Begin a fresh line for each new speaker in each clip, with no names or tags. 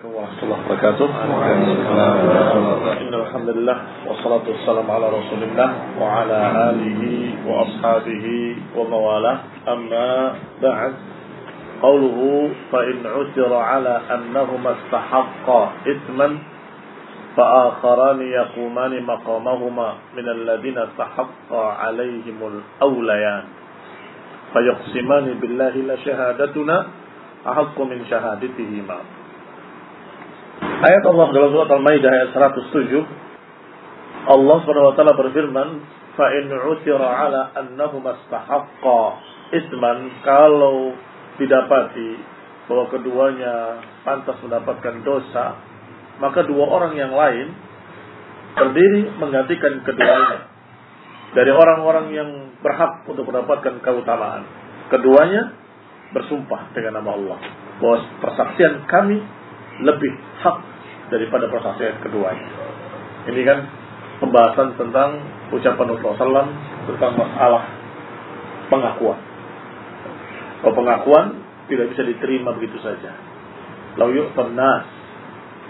عليكم ورحمة الله وبركاته. إن الحمد لله والصلاة والسلام على رسول الله وعلى آله وأصحابه وموالاه. أما بعد قوله فإن عثر على أنهما استحقا إثما فآخران يقومان مقامهما من الذين استحق عليهم الأوليان. فيقسمان بالله لشهادتنا أحق من شهادتهما. Ayat Allah dalam surat Al-Maidah ayat 107 Allah Subhanahu wa taala berfirman fa in usira ala annahum istahaqqa isman kalau didapati bahwa keduanya pantas mendapatkan dosa maka dua orang yang lain berdiri menggantikan keduanya. Dari orang-orang yang berhak untuk mendapatkan keutamaan. Keduanya bersumpah dengan nama Allah bahwa persaksian kami lebih hak daripada persaksian keduanya. Ini kan pembahasan tentang ucapan Rasulullah SAW tentang masalah pengakuan. Kalau pengakuan tidak bisa diterima begitu saja. Lau yu'tan nas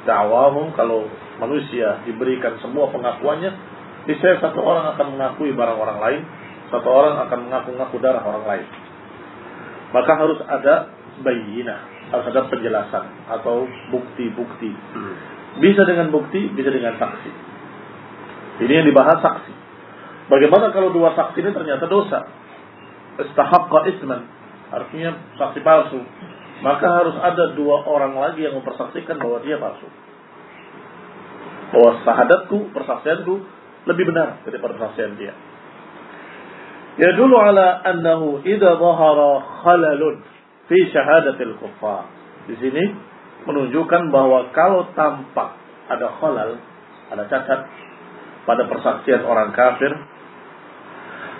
da'wahum kalau manusia diberikan semua pengakuannya, bisa satu orang akan mengakui barang orang lain, satu orang akan mengaku-ngaku darah orang lain. Maka harus ada bayinah, harus ada penjelasan atau bukti-bukti. Bisa dengan bukti, bisa dengan saksi. Ini yang dibahas saksi. Bagaimana kalau dua saksi ini ternyata dosa? Istahaqqa isman. Artinya saksi palsu. Maka harus ada dua orang lagi yang mempersaksikan bahwa dia palsu. Bahwa sahadatku, persaksianku lebih benar daripada persaksian dia. Ya dulu ala annahu idza dhahara khalalun fi syahadatil kuffar. Di sini menunjukkan bahwa kalau tampak ada khalal, ada cacat pada persaksian orang kafir,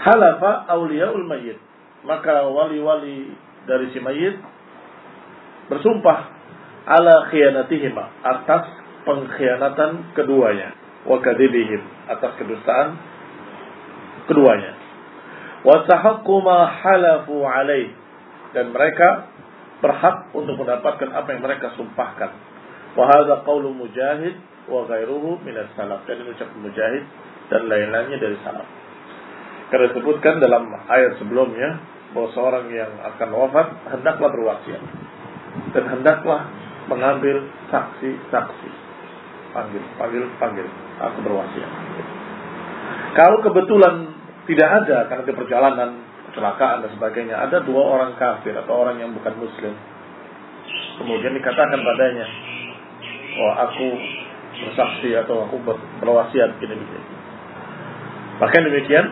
halafa auliyaul mayyit. Maka wali-wali dari si mayit bersumpah ala khianatihim atas pengkhianatan keduanya wa kadibihim atas kedustaan keduanya wa tahaqqu ma halafu alaih dan mereka berhak untuk mendapatkan apa yang mereka sumpahkan. Wa hadza qaulu Mujahid wa ghairuhu min salaf Dan ucapan Mujahid dan lain-lainnya dari salaf. Karena disebutkan dalam ayat sebelumnya bahwa seorang yang akan wafat hendaklah berwasiat dan hendaklah mengambil saksi-saksi. Panggil, panggil, panggil. Aku berwasiat. Kalau kebetulan tidak ada karena di perjalanan kecelakaan dan sebagainya. Ada dua orang kafir atau orang yang bukan muslim. Kemudian dikatakan padanya, wah aku bersaksi atau aku berwasiat gini begini. Bahkan demikian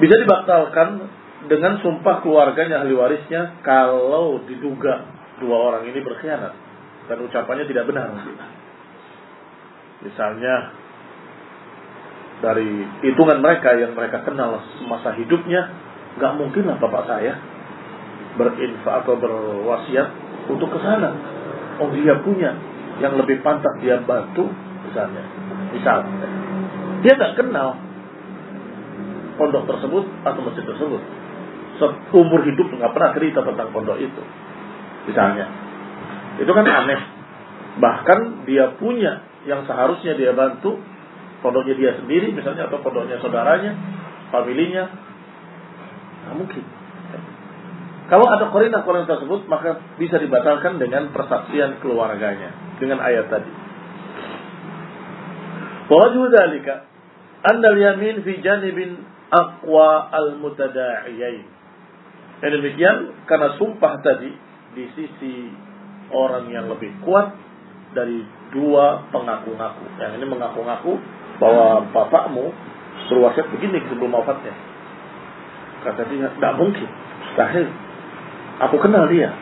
bisa dibatalkan dengan sumpah keluarganya ahli warisnya kalau diduga dua orang ini berkhianat dan ucapannya tidak benar. Misalnya dari hitungan mereka yang mereka kenal semasa hidupnya, nggak mungkin lah bapak saya berinfak atau berwasiat untuk ke sana. Oh dia punya yang lebih pantas dia bantu misalnya. Misal, dia nggak kenal pondok tersebut atau masjid tersebut. Seumur hidup nggak pernah cerita tentang pondok itu. Misalnya, itu kan aneh. Bahkan dia punya yang seharusnya dia bantu pondoknya dia sendiri misalnya atau pondoknya saudaranya, familinya. Nah, mungkin. Kalau ada korina-korina tersebut maka bisa dibatalkan dengan persaksian keluarganya dengan ayat tadi. Wajhu dzalika anna al-yamin fi janibin aqwa al-mutada'iyain. Dan demikian karena sumpah tadi di sisi orang yang lebih kuat dari dua pengaku-ngaku. Yang ini mengaku-ngaku bahwa bapakmu berwasiat begini sebelum wafatnya. Kata dia, tidak mungkin, mustahil. Aku kenal dia.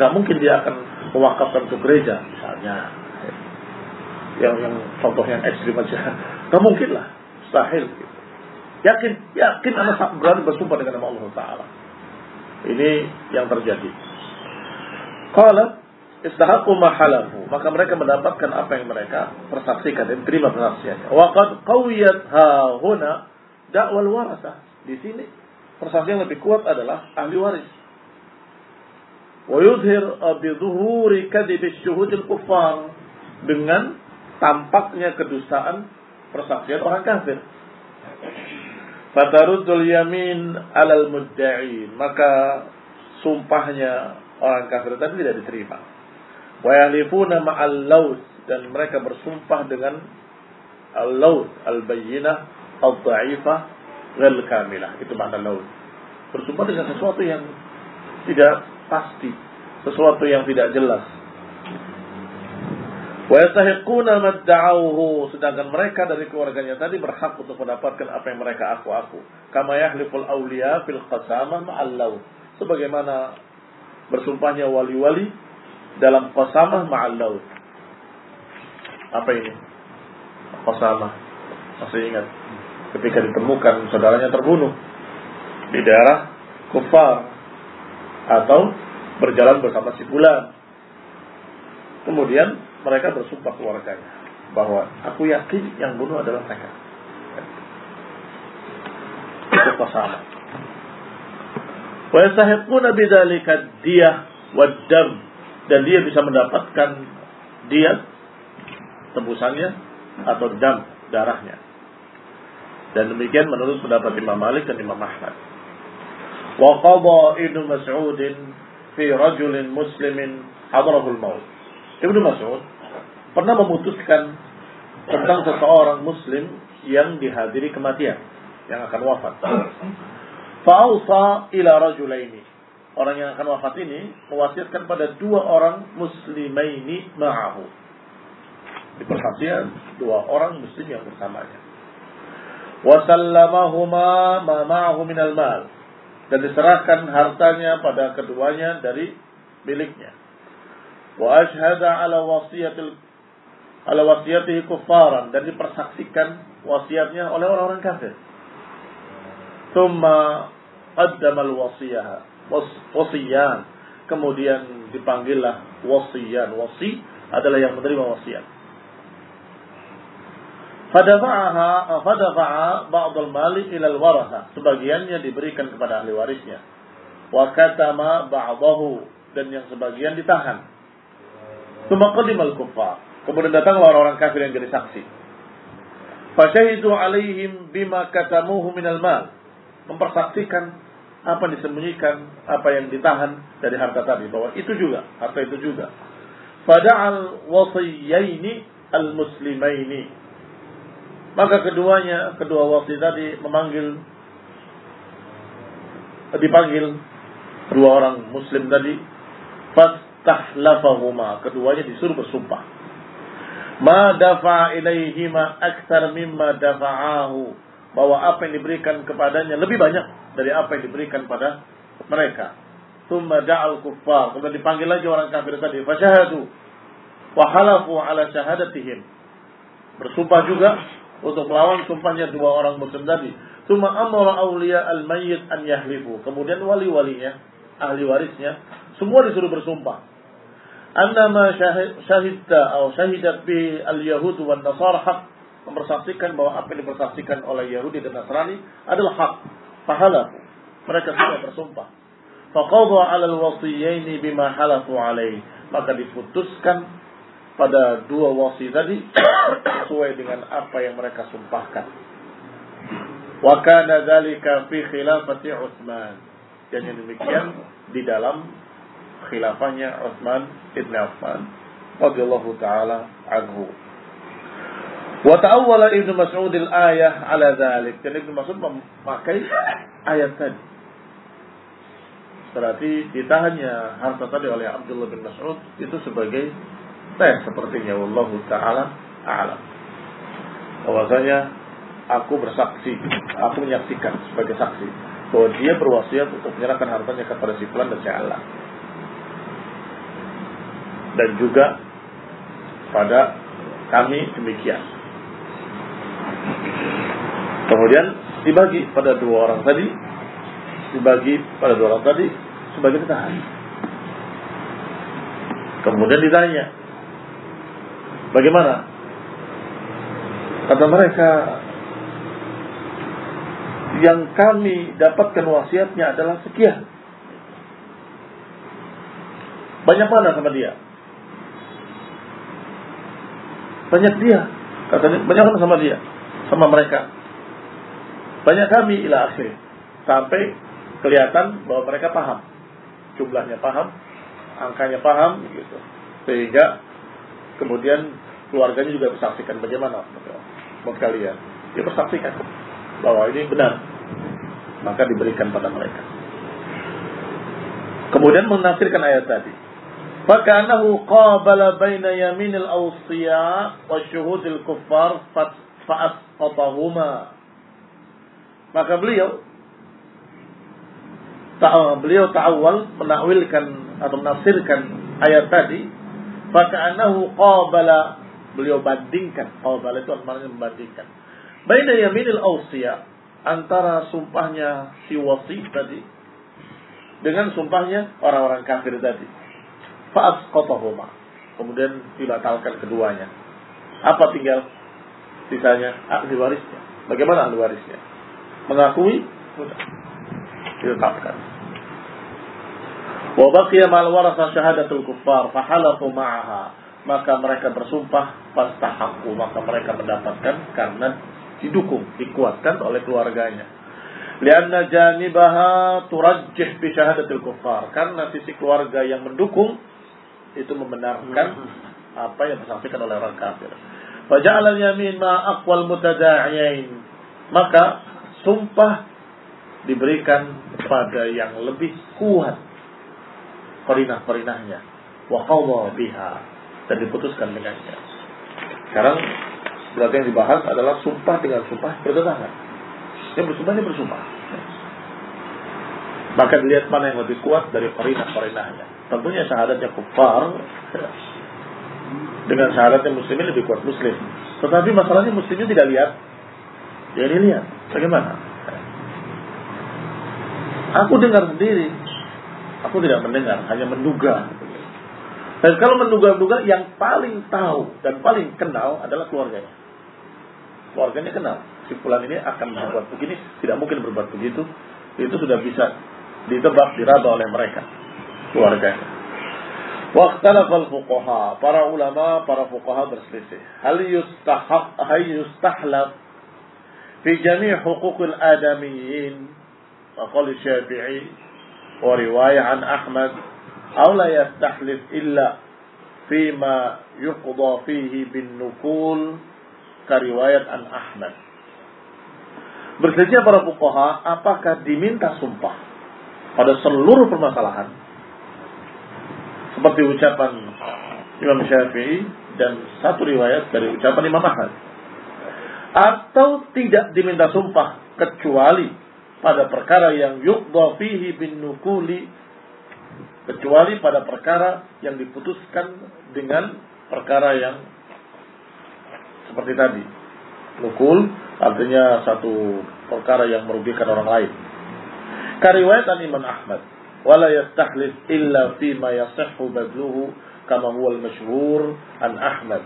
Nggak mungkin dia akan mewakafkan untuk gereja, misalnya. Yang yang contoh yang ekstrim aja. Nggak mungkin lah, mustahil. Yakin, yakin anak berani bersumpah dengan nama Allah Taala. Ini yang terjadi. Kalau istahaqu mahalafu maka mereka mendapatkan apa yang mereka persaksikan dan terima persaksiannya wa qad qawiyat ha huna da'wal warasah di sini persaksian yang lebih kuat adalah ahli waris Wa yudhir bidhuhuri kadhib syuhudil kuffar dengan tampaknya kedustaan persaksian orang kafir. Fataruddul yamin alal mudda'i. Maka sumpahnya orang kafir tadi tidak diterima. Wa yahlifuna ma'al laut dan mereka bersumpah dengan al-laut al-bayyinah al-dha'ifah ghal kamilah. Itu makna laut. Bersumpah dengan sesuatu yang tidak pasti, sesuatu yang tidak jelas. Wa yastahiquna madda'awhu sedangkan mereka dari keluarganya tadi berhak untuk mendapatkan apa yang mereka aku-aku. Kama yahliful awliya fil qasamah ma'al laut. Sebagaimana bersumpahnya wali-wali dalam qasamah ma'al laut. Apa ini? Qasamah. Masih ingat ketika ditemukan saudaranya terbunuh di daerah kufar atau berjalan bersama si bulan. Kemudian mereka bersumpah keluarganya bahwa aku yakin yang bunuh adalah mereka. Itu sama. Wa yastahiquna bidzalika diyah wad dam dan dia bisa mendapatkan dia tebusannya atau dam darahnya. Dan demikian menurut pendapat Imam Malik dan Imam Ahmad. Wa qada Ibnu Mas'ud fi rajulin muslimin hadrahul maut. Ibnu Mas'ud pernah memutuskan tentang seseorang muslim yang dihadiri kematian, yang akan wafat. Fa'ausa ila rajulaini. Orang yang akan wafat ini mewasiatkan pada dua orang muslimaini ma'ahu. Di perhatian dua orang muslim yang bersamanya. Wasallamahuma ma ma'ahu minal mal. Dan diserahkan hartanya pada keduanya dari miliknya. Wa ashhada ala wasiyatil ala wasiyatihi kufaran dan dipersaksikan wasiatnya oleh orang-orang kafir. Thumma qaddama al-wasiyah wasiyan. Kemudian dipanggillah wasiyan. Wasi adalah yang menerima wasiat. Fadafa'aha fadafa'a ba'd al-mali ila al-waratha. Sebagiannya diberikan kepada ahli warisnya. Wa katama ba'dahu dan yang sebagian ditahan. Tsumma qadima al-kuffar. Kemudian datanglah orang-orang kafir yang jadi saksi. Fasyahidu alaihim bima katamuhu minal mal. Mempersaksikan apa yang disembunyikan, apa yang ditahan dari harta tadi. Bahwa itu juga, harta itu juga. Fada'al wasiyaini al-muslimaini. Maka keduanya, kedua wasi tadi memanggil, dipanggil dua orang muslim tadi. Fastahlafahuma. Keduanya disuruh bersumpah ma dafa ilaihima akthar mimma dafa'ahu bahwa apa yang diberikan kepadanya lebih banyak dari apa yang diberikan pada mereka. Thumma da'al kuffar. Kemudian dipanggil lagi orang kafir tadi. Fasyahadu. Wa halafu ala syahadatihim. Bersumpah juga untuk melawan sumpahnya dua orang muslim tadi. Thumma amara awliya al-mayyit an yahlifu. Kemudian wali-walinya, ahli warisnya, semua disuruh bersumpah annama syahidta atau syahidat bi al-yahud wa nasara haq mempersaksikan bahwa apa yang dipersaksikan oleh Yahudi dan Nasrani adalah hak pahala. Mereka sudah bersumpah. Faqadha 'ala al-wasiyaini bima halafu 'alaihi. Maka diputuskan pada dua wasi tadi sesuai dengan apa yang mereka sumpahkan. Wa kana dzalika fi khilafati Utsman. Dan yang demikian di dalam khilafahnya Utsman ibn Affan radhiyallahu taala anhu. Wa ta'awwala Ibnu Mas'ud al-ayah ala dzalik. Dan Ibnu Mas'ud memakai ayat tadi. Berarti ditahannya harta tadi oleh Abdullah bin Mas'ud itu sebagai tes sepertinya wallahu taala a'lam. Bahwasanya aku bersaksi, aku menyaksikan sebagai saksi bahwa dia berwasiat untuk menyerahkan hartanya kepada si fulan dan si Allah dan juga pada kami demikian. Kemudian dibagi pada dua orang tadi, dibagi pada dua orang tadi sebagai ketahan. Kemudian ditanya, bagaimana? Kata mereka, yang kami dapatkan wasiatnya adalah sekian. Banyak mana sama dia? Banyak dia. Katanya, banyak mana sama dia? Sama mereka. Banyak kami ila akhir. Sampai kelihatan bahwa mereka paham. Jumlahnya paham, angkanya paham gitu. Sehingga kemudian keluarganya juga bersaksikan bagaimana buat kalian. Dia bersaksikan bahwa ini benar. Maka diberikan pada mereka. Kemudian menafsirkan ayat tadi. Fakanahu qabala baina yaminil awsiya wa syuhudil kuffar fa'asqatahuma. Maka beliau beliau ta'awal menakwilkan atau menafsirkan ayat tadi faka'annahu qabala beliau bandingkan. Qabala itu artinya membandingkan. Baina yaminil awsiya antara sumpahnya si wasi tadi dengan sumpahnya orang-orang kafir tadi. Fa'asqatahuma kemudian dibatalkan keduanya. Apa tinggal sisanya? Ahli warisnya. Bagaimana ahli warisnya mengakui ditetapkan. Wa baqiya mal warasa syahadatul kuffar fahalafu ma'aha. Maka mereka bersumpah fastahaqqu, maka mereka mendapatkan karena didukung, dikuatkan oleh keluarganya. Lianna janibaha turajjih bi syahadatul kuffar. Karena sisi keluarga yang mendukung itu membenarkan apa yang disampaikan oleh orang kafir. Faja'al al-yamin ma aqwal mutada'iyain. Maka sumpah diberikan kepada yang lebih kuat perinah-perinahnya wa biha dan diputuskan dengannya. Sekarang berarti yang dibahas adalah sumpah dengan sumpah bertentangan. Yang bersumpah ini bersumpah. Maka dilihat mana yang lebih kuat dari perinah-perinahnya. Tentunya syahadatnya kufar dengan syahadatnya muslimin lebih kuat muslim. Tetapi masalahnya muslimnya tidak lihat. Ya ini lihat. Bagaimana? Aku dengar sendiri. Aku tidak mendengar, hanya menduga. Dan kalau menduga-duga, yang paling tahu dan paling kenal adalah keluarganya. Keluarganya kenal. Si fulan ini akan berbuat begini, tidak mungkin berbuat begitu. Itu sudah bisa ditebak, diraba oleh mereka. Keluarganya. Waqtalafal fuqaha. Para ulama, para fuqaha berselisih. Hal yustahab, hal fi jami' huquqil adamiyyin وقال الشافعي ورواية عن أحمد أو لا يستحلف إلا فيما يقضى فيه بالنقول كرواية عن أحمد Berselisih para fuqaha apakah diminta sumpah pada seluruh permasalahan seperti ucapan Imam Syafi'i dan satu riwayat dari ucapan Imam Ahmad atau tidak diminta sumpah kecuali pada perkara yang yuqda fihi bin nukuli kecuali pada perkara yang diputuskan dengan perkara yang seperti tadi. Nukul artinya satu perkara yang merugikan orang lain. Kariwayat Imam Ahmad, wala yastahlif illa fi ma yasihhu badluhu kama huwa al-masyhur an Ahmad.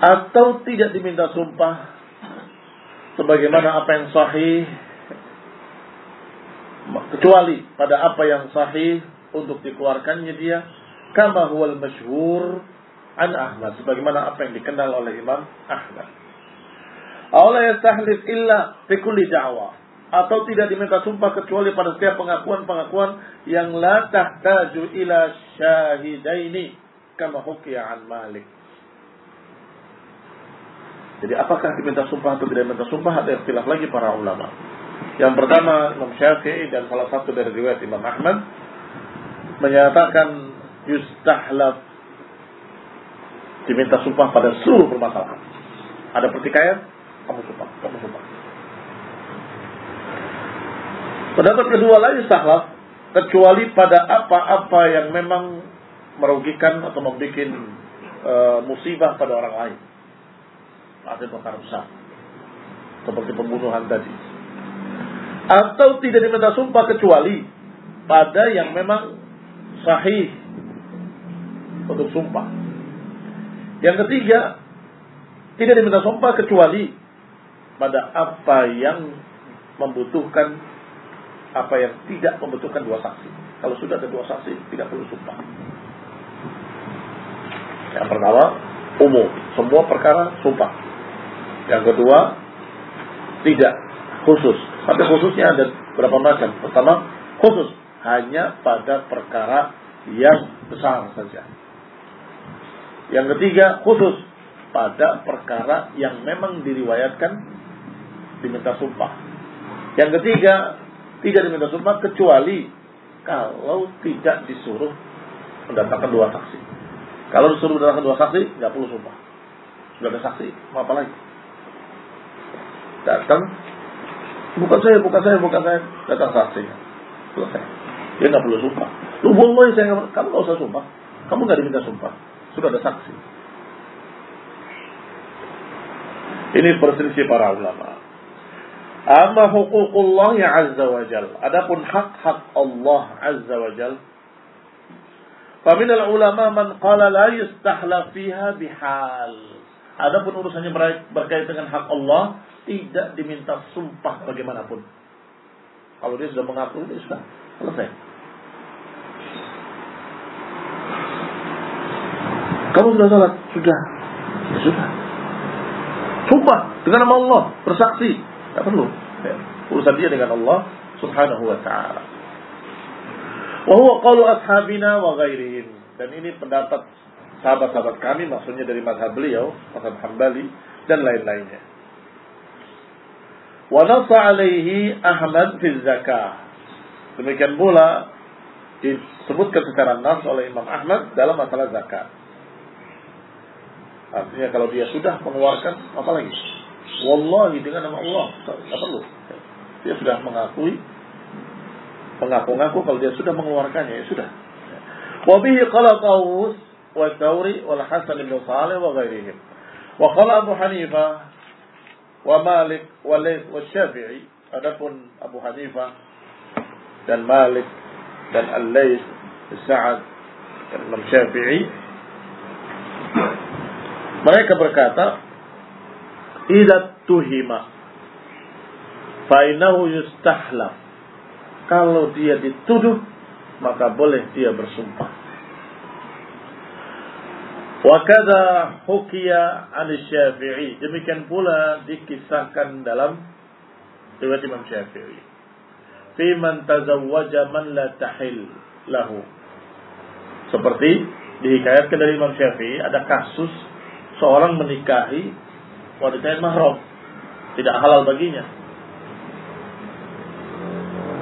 Atau tidak diminta sumpah. Sebagaimana apa yang sahih. Kecuali pada apa yang sahih untuk dikeluarkannya dia. Kama huwal masyhur an Ahmad. Sebagaimana apa yang dikenal oleh Imam Ahmad. Allah yastahlif illa fi kulli da'wa atau tidak diminta sumpah kecuali pada setiap pengakuan-pengakuan yang la tahtaju ila syahidaini. Kama hukiya an Malik jadi apakah diminta sumpah atau tidak diminta sumpah ada ikhtilaf lagi para ulama. Yang pertama Imam Syafi'i dan salah satu dari riwayat Imam Ahmad menyatakan yustahlaf diminta sumpah pada seluruh permasalahan. Ada pertikaian, kamu sumpah, kamu sumpah. Pendapat kedua lagi yustahlaf kecuali pada apa-apa yang memang merugikan atau membuat uh, musibah pada orang lain ada perkara besar. Seperti pembunuhan tadi. Atau tidak diminta sumpah kecuali pada yang memang sahih untuk sumpah. Yang ketiga, tidak diminta sumpah kecuali pada apa yang membutuhkan apa yang tidak membutuhkan dua saksi. Kalau sudah ada dua saksi, tidak perlu sumpah. Yang pertama, umum. Semua perkara sumpah. Yang kedua, tidak khusus. Tapi khususnya ada berapa macam. Pertama, khusus. Hanya pada perkara yang besar saja. Yang ketiga, khusus pada perkara yang memang diriwayatkan diminta sumpah. Yang ketiga, tidak diminta sumpah kecuali kalau tidak disuruh mendatangkan dua saksi. Kalau disuruh mendatangkan dua saksi, nggak perlu sumpah. Sudah ada saksi, apa lagi? Datang, bukan saya, bukan saya, bukan saya, datang saksi. Selesai. Dia nggak perlu sumpah. Lu boleh saya nggak, kamu nggak usah sumpah. Kamu nggak diminta sumpah. Sudah ada saksi. Ini perselisih para ulama. Amma hukukullah ya azza wa jal. Adapun hak-hak Allah azza wa jal. Ulama man qala la yustahla fiha bihal. Adapun urusannya berkait dengan hak Allah tidak diminta sumpah bagaimanapun. Kalau dia sudah mengaku itu sudah selesai. Kamu sudah salat? Sudah. Ya sudah. Sumpah dengan nama Allah, bersaksi tidak perlu. Ya. Urusan dia dengan Allah subhanahu wa ta'ala. Wahuwa qalu ashabina wa ghairihim. Dan ini pendapat sahabat-sahabat kami, maksudnya dari mazhab beliau, mazhab Hambali, dan lain-lainnya. Wa alaihi Ahmad fi zakah. Demikian pula disebutkan secara nas oleh Imam Ahmad dalam masalah zakat. Artinya kalau dia sudah mengeluarkan, apa lagi? Wallahi dengan nama Allah. Tidak perlu. Dia sudah mengakui. Mengaku-ngaku kalau dia sudah mengeluarkannya. Ya sudah. Wabihi qala Tawus wa Tawri wal Hasan bin Salih wa ghairihim. Wa qala Abu Hanifah wa Malik wa Layth wa Syafi'i. Adapun Abu Hanifah dan Malik dan Al-Layth Sa'ad dan Imam Syafi'i mereka berkata Idza tuhima fainahu yustahlaf. Kalau dia dituduh, maka boleh dia bersumpah. Wa kadza hukiya an Syafi'i. Demikian pula dikisahkan dalam riwayat Imam Syafi'i. Fi man tazawwaja man la tahil lahu. Seperti dihikayatkan dari Imam Syafi'i ada kasus seorang menikahi wanita yang mahram. Tidak halal baginya.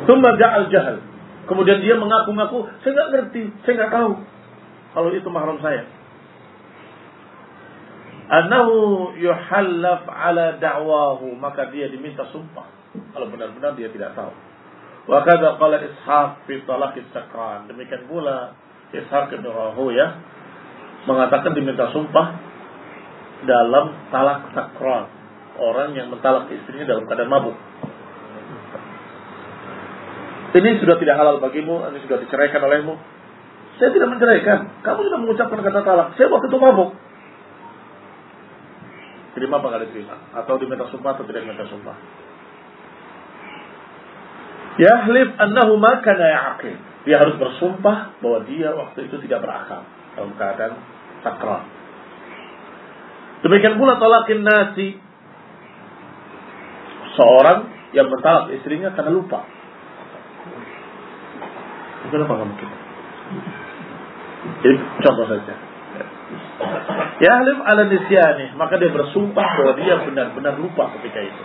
Tumma ja'al jahal. Kemudian dia mengaku-ngaku, saya nggak ngerti, saya nggak tahu kalau itu mahram saya. Anahu yuhallaf ala da'wahu, maka dia diminta sumpah kalau benar-benar dia tidak tahu. Wa kadza qala Ishaq fi talaq sakran. Demikian pula Ishaq bin Rahuya mengatakan diminta sumpah dalam talak sakral. Orang yang mentalak istrinya dalam keadaan mabuk. Ini sudah tidak halal bagimu, ini sudah diceraikan olehmu. Saya tidak menceraikan. Kamu sudah mengucapkan kata talak. Saya waktu itu mabuk. Terima apa nggak diterima? Atau diminta sumpah atau tidak diminta sumpah? Yahlif annahu ma kana ya'qil. Dia harus bersumpah bahwa dia waktu itu tidak berakal dalam keadaan sakral. Demikian pula talakin nasi. Seorang yang mentalak istrinya karena lupa. Kenapa nggak mungkin? Jadi contoh saja. Ya halim ala nisyani, maka dia bersumpah bahwa dia benar-benar lupa ketika itu.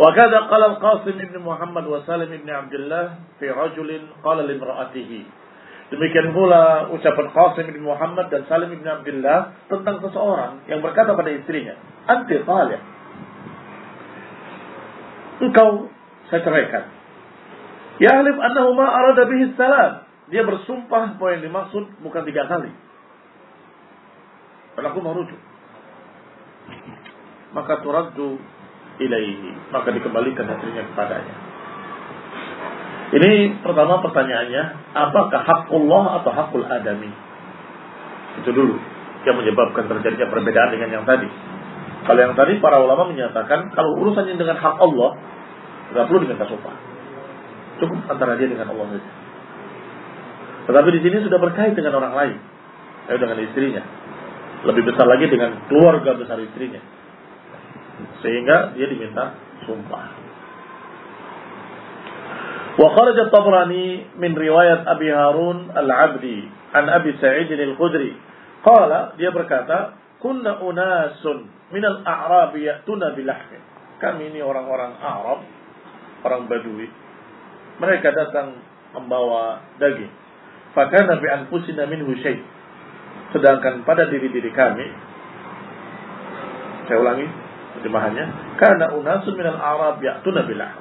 Qala al-Qasim ibn Muhammad wa Salim ibn Abdullah fi rajulin qala limra'atihi Demikian pula ucapan Qasim bin Muhammad dan Salim bin Abdullah tentang seseorang yang berkata pada istrinya, "Anti talih." Engkau saya ceraikan. Ya alif annahu ma arada bihi salam. Dia bersumpah bahwa yang dimaksud bukan tiga kali. Dan aku mau rujuk. Maka turaddu ilaihi. Maka dikembalikan hasilnya kepadanya. Ini pertama pertanyaannya, apakah hak Allah atau hakul adami? Itu dulu yang menyebabkan terjadinya perbedaan dengan yang tadi. Kalau yang tadi para ulama menyatakan kalau urusannya dengan hak Allah nggak perlu diminta sumpah. Cukup antara dia dengan Allah saja. Tetapi di sini sudah berkait dengan orang lain. Ya, dengan istrinya. Lebih besar lagi dengan keluarga besar istrinya. Sehingga dia diminta sumpah. Min riwayat Abi Harun Al-Abdi an Abi Sa'id Al-Khudri. Qala dia berkata, "Kunna unasun min al-a'rab ya'tuna bilahmin." Kami ini orang-orang Arab, orang Badui. Mereka datang membawa daging. Fakana bi anfusina minhu syai' Sedangkan pada diri-diri kami, saya ulangi terjemahannya, karena unasun minal Arab ya'tuna bilah.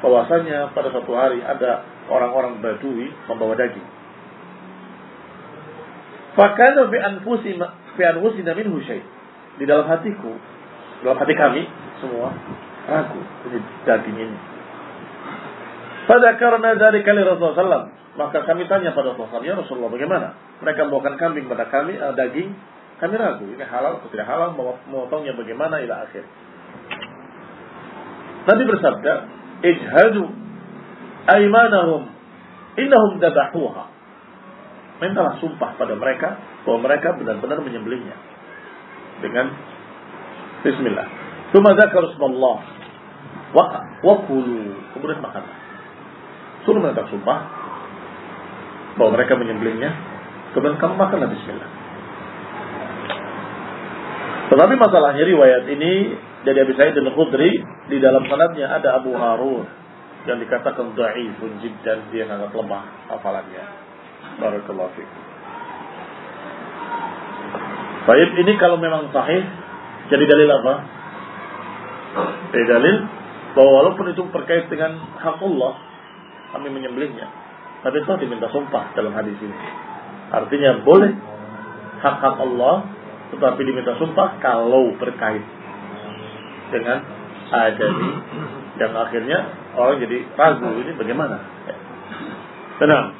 Bahwasanya pada suatu hari ada orang-orang Badui membawa daging. Fakana bi anfusina bi anfusina minhu syai. Di dalam hatiku, dalam hati kami semua ragu ini daging ini. Pada karena dari kali Rasulullah maka kami tanya pada Rasulullah, ya Rasulullah bagaimana? Mereka membawakan kambing pada kami, uh, daging, kami ragu, ini halal atau tidak halal, memotongnya bagaimana, ila akhir. Nabi bersabda, Ijhadu aimanahum innahum dabahuha. Mintalah sumpah pada mereka bahwa mereka benar-benar menyembelihnya. Dengan Bismillah. Tuma zakar Allah. Wa, wa kulu. Kemudian makanlah. Suruh mereka sumpah bahwa mereka menyembelihnya, kemudian kamu makanlah bismillah. Tetapi masalahnya riwayat ini dari Abi Sa'id al-Khudri di dalam sanadnya ada Abu Harun yang dikatakan dhaifun jiddan dia sangat lemah hafalannya. Barakallahu fiik. Baik, ini kalau memang sahih jadi dalil apa? Jadi dalil bahwa walaupun itu terkait dengan hak Allah, kami menyembelihnya. Tapi itu diminta sumpah dalam hadis ini. Artinya boleh hak-hak Allah tetapi diminta sumpah kalau berkait dengan adami yang akhirnya orang jadi ragu ini bagaimana. Tenang.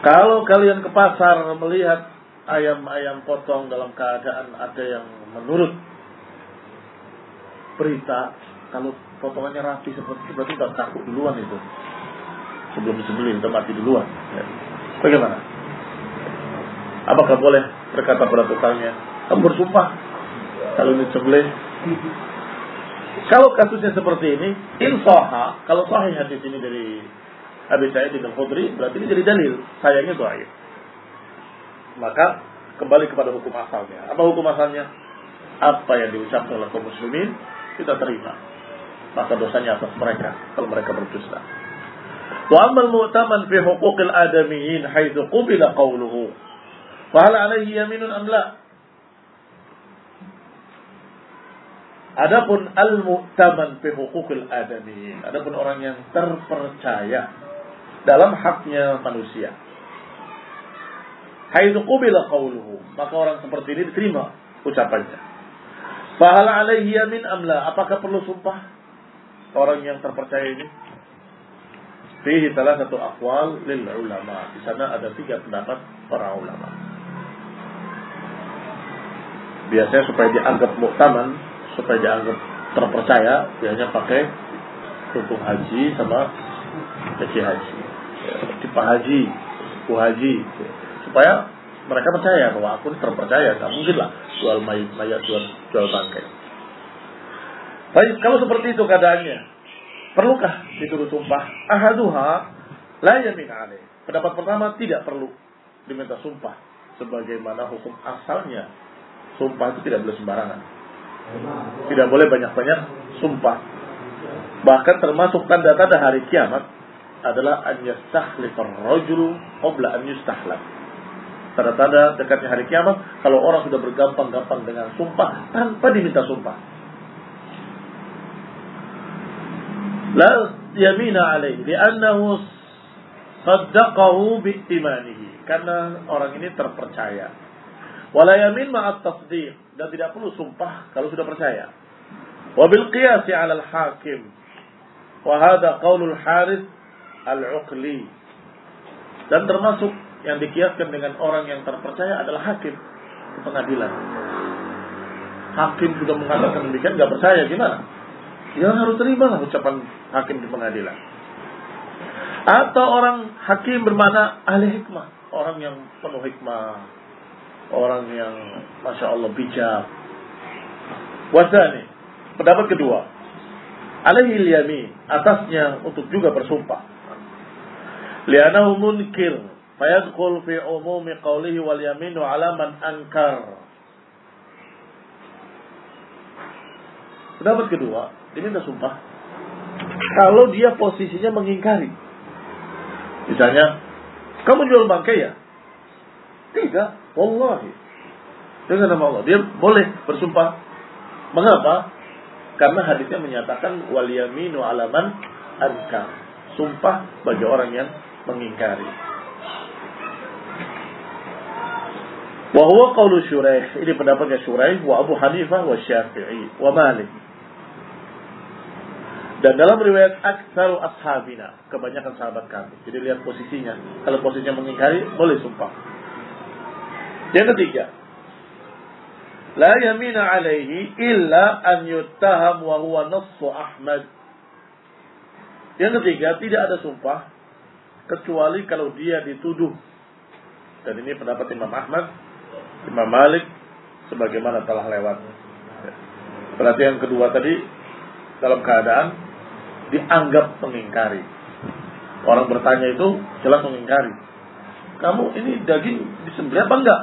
Kalau kalian ke pasar melihat ayam-ayam potong dalam keadaan ada yang menurut berita kalau potongannya rapi seperti itu berarti tak takut duluan itu sebelum disembelih atau mati duluan. Ya. Bagaimana? Apakah boleh berkata pada tukangnya, kamu bersumpah kalau disembelih? Kalau kasusnya seperti ini, insoha, kalau sahih hadis ini dari Abi Sa'id bin Khudri, berarti ini jadi dalil. Sayangnya doain. Maka kembali kepada hukum asalnya. Apa hukum asalnya? Apa yang diucapkan oleh kaum muslimin, kita terima. Maka dosanya atas mereka, kalau mereka berdusta. وأما المؤتمن في حقوق الآدميين حيث قبل قوله فهل عليه يمين أم لا Adapun al-mu'taman fi huquqil adamiyin. Adapun orang yang terpercaya dalam haknya manusia. Haitsu qubila qawluhu, maka orang seperti ini diterima ucapannya. Fahal alaihi yamin amla? Apakah perlu sumpah orang yang terpercaya ini? Fihi salah satu akwal lil ulama. Di sana ada tiga pendapat para ulama. Biasanya supaya dianggap muktaman, supaya dianggap terpercaya, biasanya pakai rukun haji sama haji haji. Tipe haji, bu haji. Supaya mereka percaya bahwa aku terpercaya. Tidak mungkin lah jual mayat, mayat jual, jual bangkai. Baik, kalau seperti itu keadaannya, Perlukah dituduh sumpah? Ahaduha la yamin alaih. Pendapat pertama tidak perlu diminta sumpah sebagaimana hukum asalnya. Sumpah itu tidak boleh sembarangan. Tidak boleh banyak-banyak sumpah. Bahkan termasuk tanda-tanda hari kiamat adalah an yastakhlifar rajulu qabla an yustahlaf. Tanda-tanda dekatnya hari kiamat kalau orang sudah bergampang-gampang dengan sumpah tanpa diminta sumpah. لا يمين عليه لأنه صدقه بإيمانه karena orang ini terpercaya. Wala yamin ma'at tasdiq. Dan tidak perlu sumpah kalau sudah percaya. Wa bil qiyas 'ala al hakim. Wa hadha qaulul harith al uqli dan termasuk yang dikiaskan dengan orang yang terpercaya adalah hakim pengadilan. Hakim sudah mengatakan demikian nggak percaya gimana? Ya harus terimalah ucapan hakim di pengadilan. Atau orang hakim bermakna ahli hikmah. Orang yang penuh hikmah. Orang yang Masya Allah bijak. Wasani. Pendapat kedua. Alaihi yamin. Atasnya untuk juga bersumpah. Lianahu munkir. Fayadkhul fi umumi qawlihi wal yaminu ala man ankar. Pendapat kedua. Diminta sumpah. Kalau dia posisinya mengingkari. Misalnya, kamu jual bangkai ya? Tidak, wallahi. Dengan nama Allah. Dia boleh bersumpah. Mengapa? Karena hadisnya menyatakan wal yaminu alaman anka. Sumpah bagi orang yang mengingkari. Wa huwa qawlu Syuraih. Ini pendapatnya Syuraih wa Abu Hanifah wa Syafi'i wa Malik. Dan dalam riwayat aksaru ashabina, kebanyakan sahabat kami. Jadi lihat posisinya. Kalau posisinya mengingkari, boleh sumpah. Yang ketiga, la yamina alaihi illa an yuttaham wa huwa nassu Ahmad. Yang ketiga, tidak ada sumpah kecuali kalau dia dituduh. Dan ini pendapat Imam Ahmad, Imam Malik, sebagaimana telah lewat. Berarti yang kedua tadi dalam keadaan dianggap mengingkari. Orang bertanya itu jelas mengingkari. Kamu ini daging disembelih apa enggak?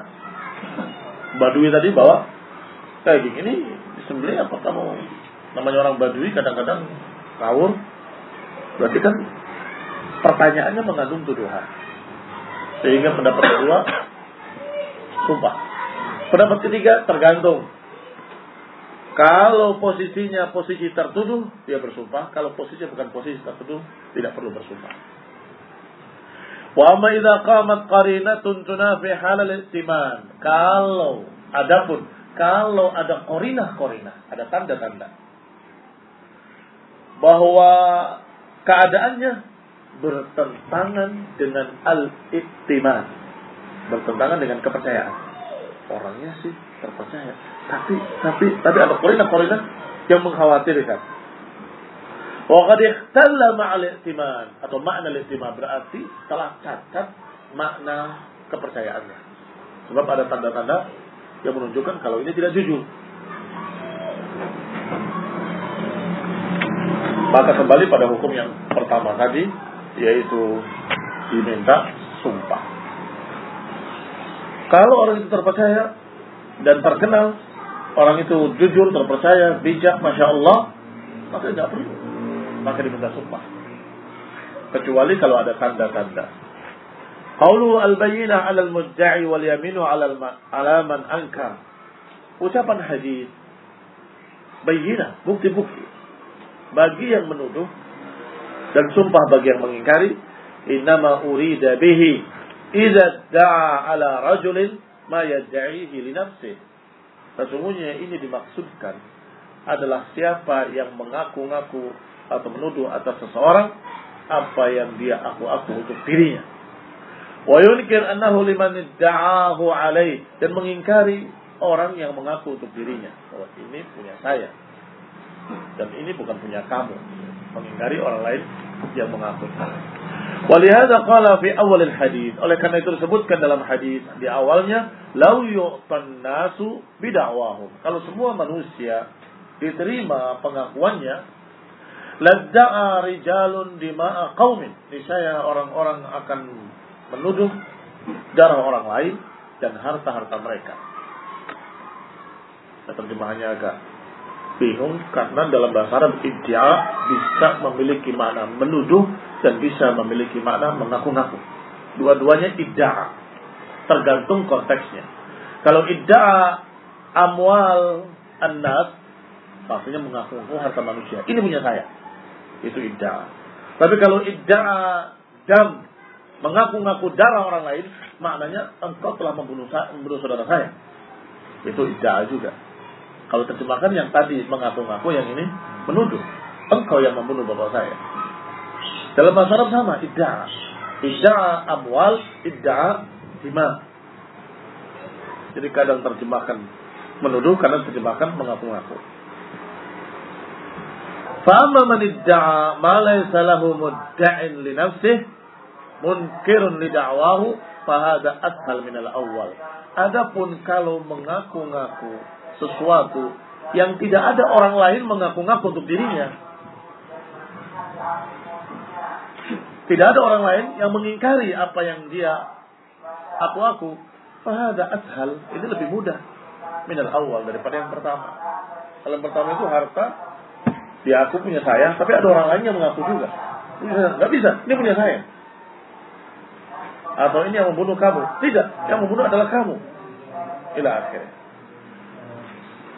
Badui tadi bawa daging ini disembelih apa kamu? Namanya orang Badui kadang-kadang kawur. Berarti kan pertanyaannya mengandung tuduhan. Sehingga pendapat kedua sumpah. Pendapat ketiga tergantung kalau posisinya posisi tertuduh, dia bersumpah. Kalau posisinya bukan posisi tertuduh, tidak perlu bersumpah. Wa amma idza qamat qarinatun tunafi halal istiman. Kalau adapun kalau ada korinah-korinah, ada tanda-tanda bahwa keadaannya bertentangan dengan al-ittiman. Bertentangan dengan kepercayaan. Orangnya sih terpercaya. Tapi tapi tapi ada korina-korina yang mengkhawatirkan. Wa qad ikhtalla ma'al i'timan atau makna i'timan berarti telah cacat makna kepercayaannya. Sebab ada tanda-tanda yang menunjukkan kalau ini tidak jujur. Maka kembali pada hukum yang pertama tadi yaitu diminta sumpah. Kalau orang itu terpercaya dan terkenal orang itu jujur, terpercaya, bijak, masya Allah, maka tidak perlu, maka diminta sumpah. Kecuali kalau ada tanda-tanda. Qaulu al-bayyinah 'ala al-mudda'i wal yaminu 'ala ala man ankar. Ucapan hadis bayyinah, bukti-bukti bagi yang menuduh dan sumpah bagi yang mengingkari innama urida bihi idza da'a ala rajulin ma yad'ihi li. Sesungguhnya ini dimaksudkan adalah siapa yang mengaku-ngaku atau menuduh atas seseorang apa yang dia aku-aku untuk dirinya. Wa yunkir annahu liman idda'ahu alaih dan mengingkari orang yang mengaku untuk dirinya bahwa ini punya saya dan ini bukan punya kamu. Mengingkari orang lain yang mengaku. Walihada qala fi awal hadis. Oleh karena itu disebutkan dalam hadis di awalnya, lau yu'tan nasu bid'awahum. Kalau semua manusia diterima pengakuannya, ladda'a rijalun dima'a qaumin. Niscaya orang-orang akan menuduh darah orang lain dan harta-harta mereka. Nah, terjemahannya agak bingung karena dalam bahasa Arab iddia bisa memiliki makna menuduh dan bisa memiliki makna mengaku-ngaku. Dua-duanya iddia. Tergantung konteksnya. Kalau iddia amwal annas maksudnya mengaku-ngaku harta manusia. Ini punya saya. Itu iddia. Tapi kalau iddia dam mengaku-ngaku darah orang lain, maknanya engkau telah membunuh, membunuh saudara saya. Itu iddia juga. Kalau terjemahkan yang tadi mengaku-ngaku, yang ini menuduh. Engkau yang membunuh bapak saya. Dalam bahasa Arab sama, idda'a. Idda'a amwal, idda'a hima. Jadi kadang terjemahkan menuduh, kadang terjemahkan mengaku-ngaku. Fa'amma man idda'a ma laysa lahu mudda'in li nafsihi munkirun li da'wahu fahada ashal min al-awwal. Adapun kalau mengaku-ngaku sesuatu yang tidak ada orang lain mengaku-ngaku untuk dirinya. Tidak ada orang lain yang mengingkari apa yang dia aku-aku. Fahada ashal. Ini lebih mudah. Minal awal daripada yang pertama. Kalau yang pertama itu harta. Dia aku punya saya. Tapi ada orang lain yang mengaku juga. Nggak bisa. Ini punya saya. Atau ini yang membunuh kamu. Tidak. Yang membunuh adalah kamu. Ila akhir.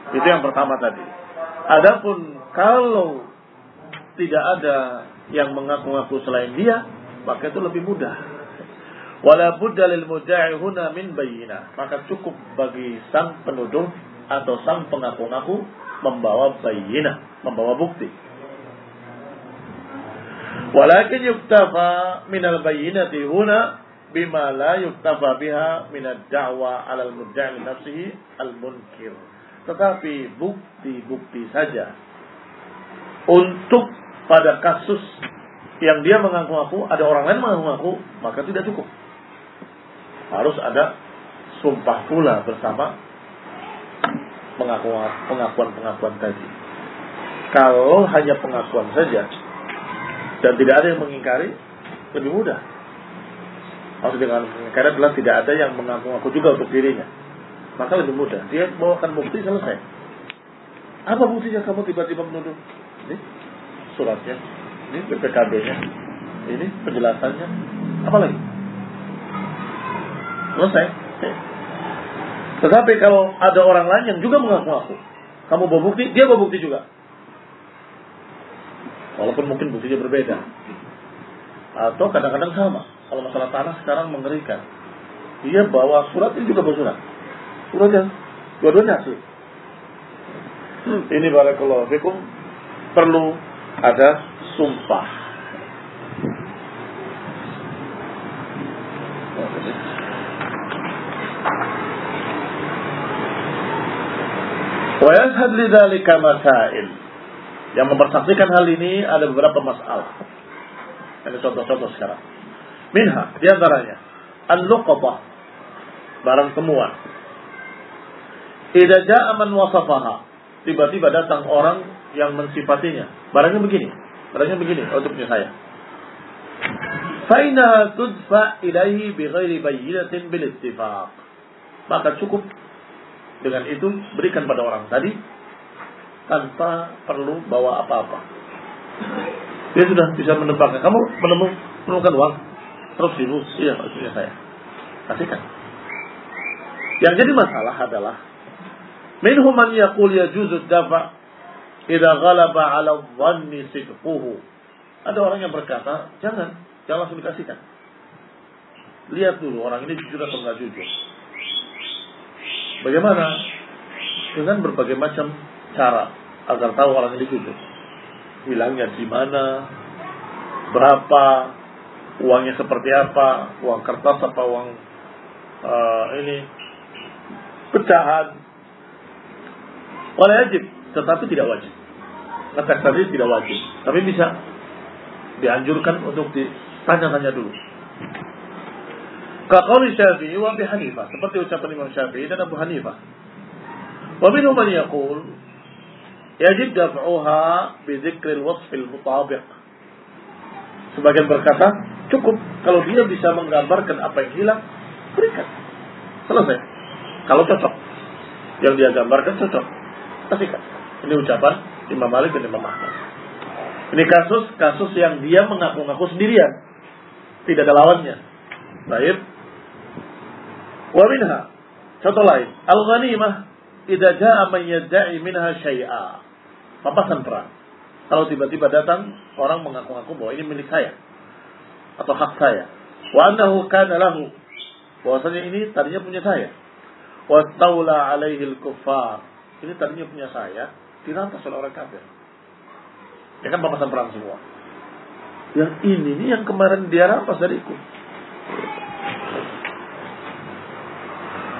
Itu yang pertama tadi. Adapun kalau tidak ada yang mengaku-ngaku selain dia, maka itu lebih mudah. Wala budda lil mudda'i huna min bayyina. Maka cukup bagi sang penuduh atau sang pengaku-ngaku membawa bayyinah, membawa bukti. Walakin yuktafa min al bayyinati huna bima la yuktafa biha min ad-da'wa 'ala al-mudda'i nafsihi al-munkir. Tetapi bukti-bukti saja untuk pada kasus yang dia mengaku-ngaku, ada orang lain mengaku-ngaku, maka tidak cukup. Harus ada sumpah pula bersama pengakuan-pengakuan tadi. Kalau hanya pengakuan saja dan tidak ada yang mengingkari, lebih mudah. Maksud dengan mengingkari adalah tidak ada yang mengaku-ngaku juga untuk dirinya. Maka lebih mudah. Dia bawakan bukti selesai. Apa buktinya kamu tiba-tiba menuduh? Suratnya, ini BPKB-nya, ini penjelasannya, apa lagi? Selesai. Tetapi kalau ada orang lain yang juga mengaku-ngaku, kamu bukti, dia bawa bukti juga. Walaupun mungkin buktinya berbeda. Atau kadang-kadang sama. Kalau masalah tanah sekarang mengerikan. Dia bawa surat, ini juga bawa surat. Suratnya, dua-duanya asli. Hmm. Ini barakallahu fikum perlu ada sumpah. Wa yashhad lidzalika masail. Yang mempersaksikan hal ini ada beberapa masalah. Ini contoh-contoh sekarang. Minha, di antaranya al-luqabah barang temuan. Idza ja'a man wasafaha. Tiba-tiba datang orang yang mensifatinya. Barangnya begini, barangnya begini, oh, untuk saya. Faina tudfa ilaihi bighairi bayyinatin bil ittifaq. Maka cukup dengan itu berikan pada orang tadi tanpa perlu bawa apa-apa. Dia sudah bisa menebaknya. Kamu menemukan, menemukan uang terus ribu, iya maksudnya saya. Kasihkan. Yang jadi masalah adalah minhum man yaqul yajuzu dafa Idza ghalaba 'ala dhanni sidquhu. Ada orang yang berkata, jangan, jangan langsung dikasihkan. Lihat dulu orang ini jujur atau enggak jujur. Bagaimana? Dengan berbagai macam cara agar tahu orang ini jujur. Hilangnya di mana, berapa, uangnya seperti apa, uang kertas apa uang uh, ini pecahan. Wajib, tetapi tidak wajib ngetes tadi tidak wajib, tapi bisa dianjurkan untuk ditanya-tanya dulu. Kaqauli Syafi'i wa Abi Hanifah, seperti ucapan Imam Syafi'i dan Abu Hanifah. Wa minhum man yaqul yajib daf'uha bi wasfil mutabiq. Sebagian berkata, cukup kalau dia bisa menggambarkan apa yang hilang, berikan. Selesai. Kalau cocok. Yang dia gambarkan cocok. Kasihkan. Ini ucapan Imam Malik dan Imam Ahmad. Ini kasus-kasus yang dia mengaku-ngaku sendirian. Tidak ada lawannya. Baik. Wa minha. Contoh lain. Al-ghanimah. Idza ja'a man yadda'i minha syai'a. Papasan perang. Kalau tiba-tiba datang orang mengaku-ngaku bahwa ini milik saya. Atau hak saya. Wa annahu kana lahu. Bahwasanya ini tadinya punya saya. Wa taula alaihi al-kuffar. Ini tadinya punya saya dirampas oleh orang kafir. Ya kan papasan perang semua. Yang ini nih yang kemarin dia rampas dariku.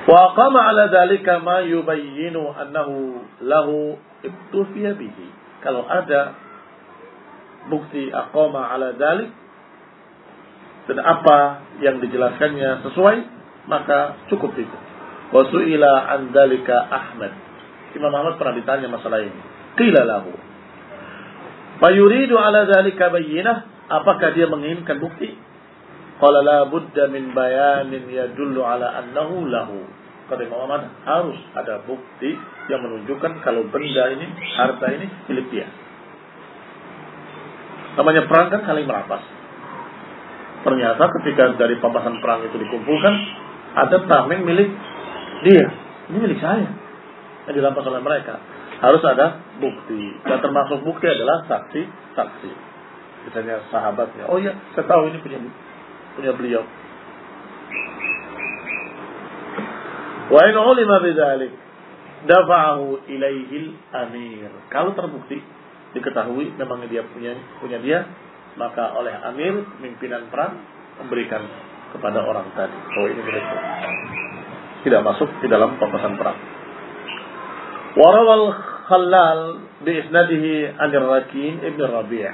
Wa qama ala dalika ma yubayyinu annahu lahu ibtufiya bihi. Kalau ada bukti aqama ala dalik dan apa yang dijelaskannya sesuai maka cukup itu. Wa su'ila an dalika Ahmad. Imam Ahmad pernah ditanya masalah ini. Qila lahu. Mayuridu ala dalika bayyinah. Apakah dia menginginkan bukti? Qala la budda min bayanin yadullu ala annahu lahu. Kata Imam Ahmad harus ada bukti yang menunjukkan kalau benda ini, harta ini milik dia. Namanya perang kan saling merampas. Ternyata ketika dari pampasan perang itu dikumpulkan, ada tameng milik dia. Ini milik saya. Yang dirampas oleh mereka. Harus ada bukti. Dan termasuk bukti adalah saksi-saksi. Misalnya sahabatnya. Oh iya, saya tahu ini punya punya beliau. Wa in ulima bidzalik dafa'ahu ilaihil amir. Kalau terbukti diketahui memang dia punya punya dia, maka oleh amir pimpinan perang memberikan kepada orang tadi. Oh ini. Tidak masuk di dalam pembahasan perang. Warawal Khalal bi isnadihi an Rakin ibn Rabi'.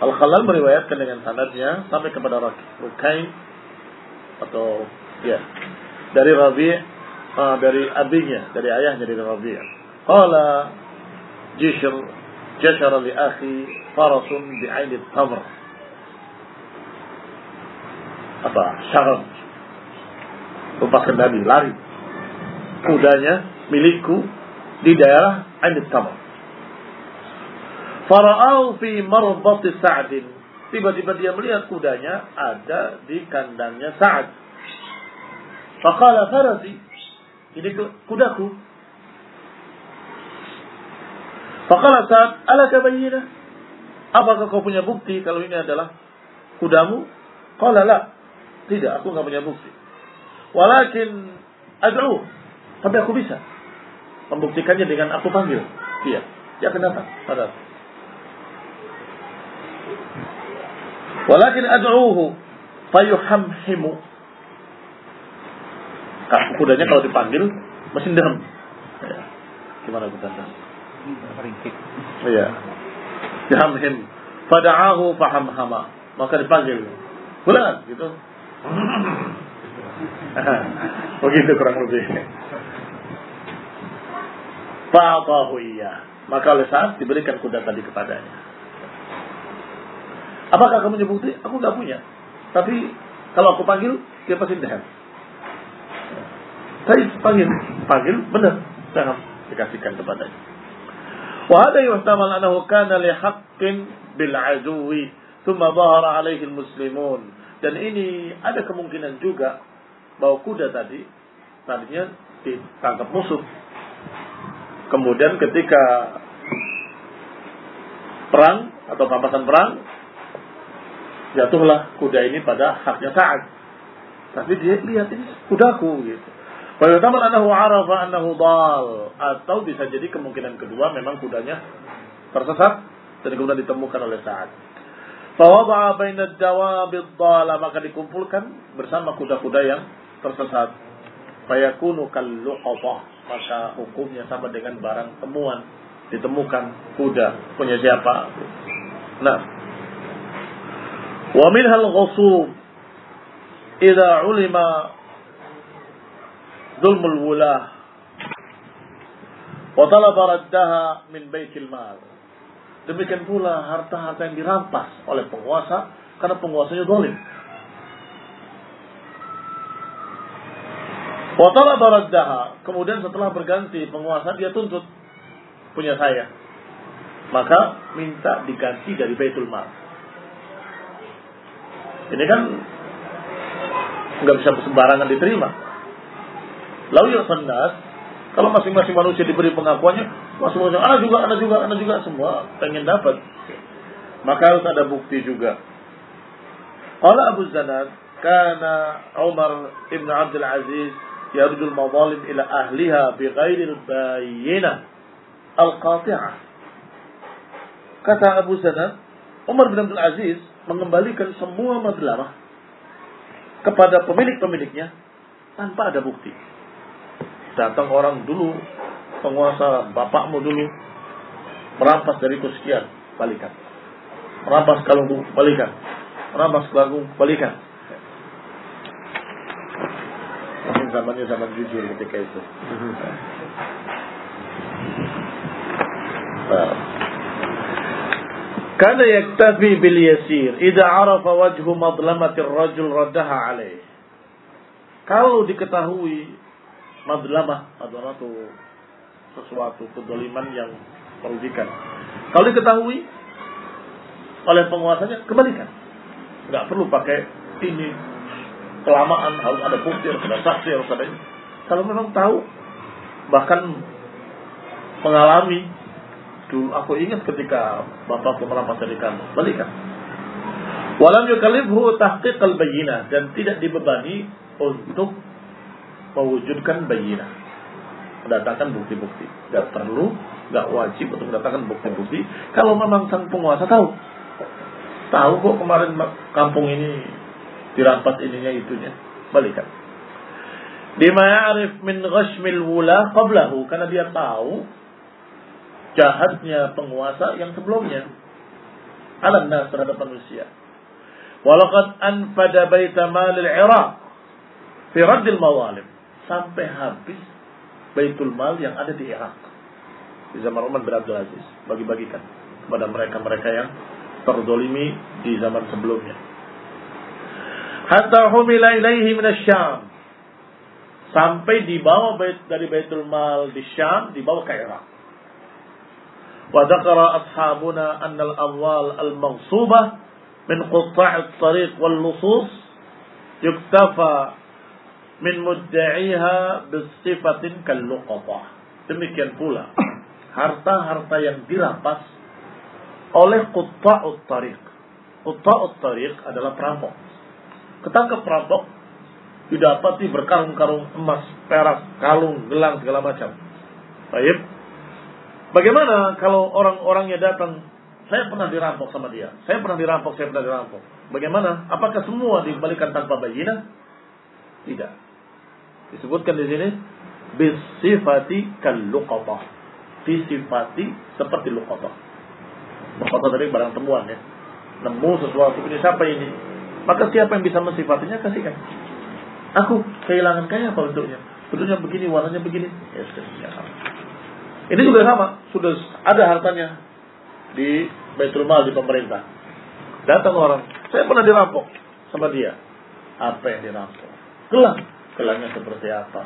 Al Khalal meriwayatkan dengan sanadnya sampai kepada Rukain atau ya dari Rabi' uh, dari abinya, dari ayahnya dari Rabi'. Qala Jishr jashara li akhi farasun bi'ain tamr. Apa? Syarat. Lepas kendali, lari. Kudanya milikku di daerah Ain Tamr. Fara'au fi marbati Sa'din. Tiba-tiba dia melihat kudanya ada di kandangnya Sa'ad. Faqala farasi. Ini kudaku. Faqala Sa'ad, ala kabayina. Apakah kau punya bukti kalau ini adalah kudamu? Qala la. Tidak, aku nggak punya bukti. Walakin ad'u. Tapi aku bisa membuktikannya dengan aku panggil. Dia, dia akan datang pada Walakin ad'uhu fayuhamhimu. Kudanya kalau dipanggil mesin derem. Ya. Gimana kita
Ringkik.
Iya. Dihamhim. Fada'ahu fahamhama. Maka dipanggil. Bulan gitu. Begitu kurang lebih. Fa'atahu iya. Maka oleh saat diberikan kuda tadi kepadanya. Apakah kamu punya bukti? Aku nggak punya. Tapi kalau aku panggil, dia pasti daham. Saya panggil, panggil, benar. Saya dikasihkan kepadanya. Yuhtamal anahu kana lihaqqin bil aduwi thumma dhahara alaihi muslimun. Dan ini ada kemungkinan juga bahwa kuda tadi tadinya ditangkap musuh. Kemudian ketika perang atau pampasan perang jatuhlah kuda ini pada haknya Sa'ad. Tapi dia lihat ini kudaku gitu. Wa anahu arafa annahu dal atau bisa jadi kemungkinan kedua memang kudanya tersesat dan kemudian ditemukan oleh Sa'ad. Fawada'a baina dawab dhala maka dikumpulkan bersama kuda-kuda yang tersesat. Fayakunu kalluqatah maka hukumnya sama dengan barang temuan. Ditemukan kuda punya siapa. Nah. Wa minhal ghusum. Idza ulima dhulmul wulah. Wa talaba raddaha min baitil mal. Demikian pula harta-harta yang dirampas oleh penguasa karena penguasanya zalim. Wa talaba raddaha. Kemudian setelah berganti penguasa dia tuntut punya saya. Maka minta diganti dari Baitul Mal. Ini kan nggak bisa sembarangan diterima. Lau nas kalau masing-masing manusia diberi pengakuannya, masing-masing anak juga, anak juga, anak juga semua pengen dapat. Maka harus ada bukti juga. Kalau Abu Zanad, karena Umar ibn Abdul Aziz mazalim ila ahliha bi ghairil bayyinah al-qati'ah. Kata Abu Zanad, Umar bin Abdul Aziz mengembalikan semua madlamah kepada pemilik-pemiliknya tanpa ada bukti datang orang dulu penguasa bapakmu dulu merampas dari sekian balikan Rampas kalungku, balikan. Rampas kalungku, balikan. Zamannya zaman jujur ketika itu. Karena yaktafi bil yasir. Idza arafa wajhu madlamatir rajul raddaha alaih. Kalau diketahui madlamah, madlamah itu sesuatu kedoliman yang merugikan. Kalau diketahui oleh penguasanya, kembalikan. Nggak perlu pakai ini kelamaan harus ada bukti, harus ada saksi, harus ada. Kalau memang tahu, bahkan mengalami dulu aku ingat ketika bapakku merampas dari kamu, balikan. Walam yukalifhu tahqiq al-bayyinah dan tidak dibebani untuk mewujudkan bayyinah. Mendatangkan bukti-bukti. Gak perlu, gak wajib untuk mendatangkan bukti-bukti. Kalau memang sang penguasa tahu. Tahu kok kemarin kampung ini dirampas ininya itunya. Balikan. Lima ya'rif min ghashmil wula qablahu. Karena dia tahu jahatnya penguasa yang sebelumnya. Alam nas terhadap manusia. Walaqad anfada baita malil Iraq fi raddil mawalim. Sampai habis baitul mal yang ada di Irak. Di zaman Umar bin Abdul Aziz. Bagi-bagikan kepada mereka-mereka yang terdolimi di zaman sebelumnya hatta humila ilaihi minasyam sampai dibawa bait, dari Baitul Mal di Syam dibawa ke Irak. Wa dzakara ashabuna anna al-amwal al-maghsubah min qutta' at-tariq wal nusus yuktafa min mudda'iha bi sifatin kal luqatah. Demikian pula harta-harta yang dirampas oleh qutta'ut tariq. Qutta'ut tariq adalah perampok ketangkep perampok didapati berkarung-karung emas, perak, kalung, gelang segala macam. Baik, Bagaimana kalau orang-orangnya datang, saya pernah dirampok sama dia, saya pernah dirampok, saya pernah dirampok. Bagaimana? Apakah semua dikembalikan tanpa bayina? Tidak. Disebutkan di sini bisifati kalluqatah. Disifati seperti luqatah. Luqatah tadi barang temuan ya. Nemu sesuatu ini siapa ini? Maka siapa yang bisa mensifatinya kasihkan. Aku kehilangan kaya apa bentuknya? Bentuknya begini, warnanya begini. Ya, ya. Ini juga sama, sudah ada hartanya di Baitul Mal di pemerintah. Datang orang, saya pernah dirampok sama dia. Apa yang dirampok? Gelang. Gelangnya seperti apa?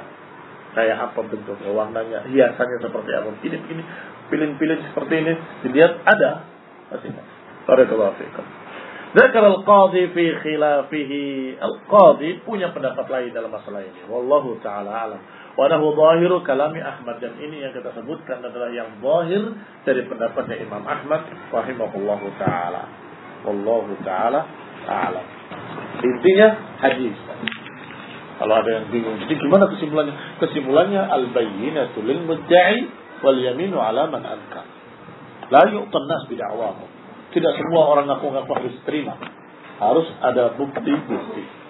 Kayak apa bentuknya, warnanya, hiasannya seperti apa? Ini, ini, pilih-pilih seperti ini. Dilihat ada. Hasilnya. Barakallahu fiikum. Zakar al-qadi fi khilafihi. Al-qadi punya pendapat lain dalam masalah ini. Wallahu ta'ala alam. Wadahu zahiru kalami Ahmad dan ini yang kita sebutkan adalah yang zahir dari pendapatnya Imam Ahmad rahimahullahu taala. Wallahu taala a'lam. Intinya hadis. Kalau ada yang bingung, jadi gimana kesimpulannya? Kesimpulannya al-bayyinatu lil mudda'i wal yaminu ala man ankar. La yu'tan nas bid'awahum. Tidak semua orang ngaku-ngaku harus terima. Harus ada bukti-bukti.